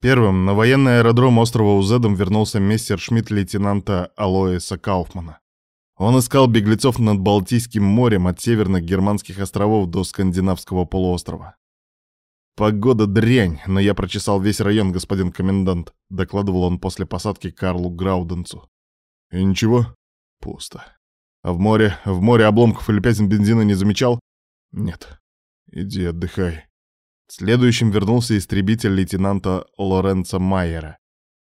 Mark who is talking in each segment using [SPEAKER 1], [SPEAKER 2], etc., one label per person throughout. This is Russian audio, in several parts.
[SPEAKER 1] Первым на военный аэродром острова Узедом вернулся мессер-шмитт лейтенанта Алоэса Кауфмана. Он искал беглецов над Балтийским морем от северных германских островов до Скандинавского полуострова. «Погода дрянь, но я прочесал весь район, господин комендант», — докладывал он после посадки Карлу Грауденцу. «И ничего?» «Пусто. А в море, в море обломков или пятен бензина не замечал?» «Нет. Иди отдыхай». Следующим вернулся истребитель лейтенанта Лоренца Майера.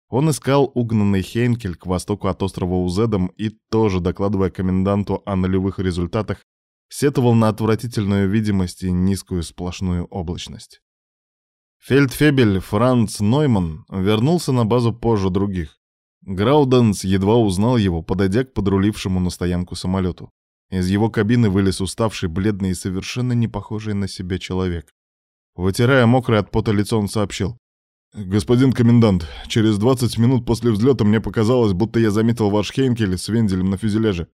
[SPEAKER 1] Он искал угнанный Хейнкель к востоку от острова Узедом и, тоже докладывая коменданту о нулевых результатах, сетовал на отвратительную видимость и низкую сплошную облачность. Фельдфебель Франц Нойман вернулся на базу позже других. Грауденс едва узнал его, подойдя к подрулившему на стоянку самолету. Из его кабины вылез уставший, бледный и совершенно не похожий на себя человек. Вытирая мокрое от пота лицо, он сообщил. «Господин комендант, через 20 минут после взлета мне показалось, будто я заметил ваш Хейнкель с вензелем на фюзеляже».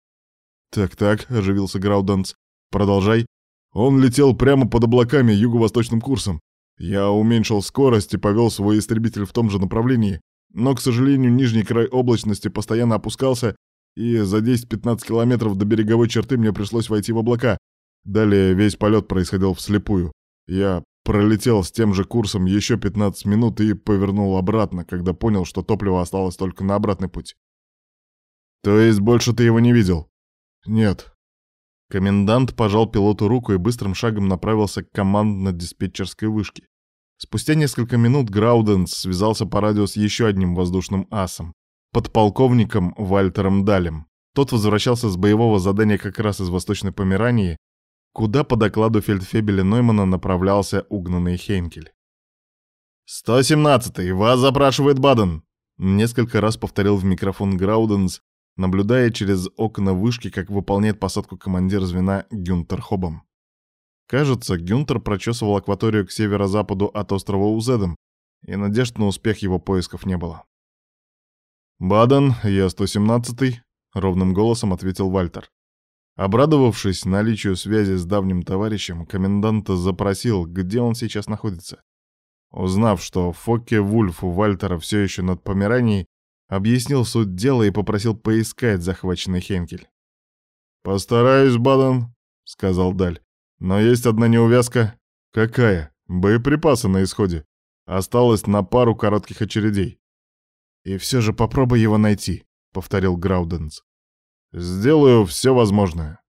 [SPEAKER 1] «Так-так», — оживился Грауданс. «Продолжай». «Он летел прямо под облаками юго-восточным курсом. Я уменьшил скорость и повел свой истребитель в том же направлении, но, к сожалению, нижний край облачности постоянно опускался, и за 10-15 километров до береговой черты мне пришлось войти в облака. Далее весь полет происходил вслепую. Я Пролетел с тем же курсом еще 15 минут и повернул обратно, когда понял, что топливо осталось только на обратный путь. То есть больше ты его не видел? Нет. Комендант пожал пилоту руку и быстрым шагом направился к командно-диспетчерской вышке. Спустя несколько минут Грауденс связался по радио с еще одним воздушным асом, подполковником Вальтером Далем. Тот возвращался с боевого задания как раз из Восточной Померании куда по докладу фельдфебеля Ноймана направлялся угнанный Хейнкель. «117-й, вас запрашивает Баден!» Несколько раз повторил в микрофон Грауденс, наблюдая через окна вышки, как выполняет посадку командир звена Гюнтер Хобом. Кажется, Гюнтер прочесывал акваторию к северо-западу от острова Узедом, и надежд на успех его поисков не было. «Баден, я 117-й», — ровным голосом ответил Вальтер. Обрадовавшись наличию связи с давним товарищем, комендант запросил, где он сейчас находится. Узнав, что Фокке Вульф у Вальтера все еще над Померанией, объяснил суть дела и попросил поискать захваченный Хенкель. «Постараюсь, Баден», — сказал Даль. «Но есть одна неувязка». «Какая?» «Боеприпасы на исходе. Осталось на пару коротких очередей». «И все же попробуй его найти», — повторил Грауденс. «Сделаю все возможное».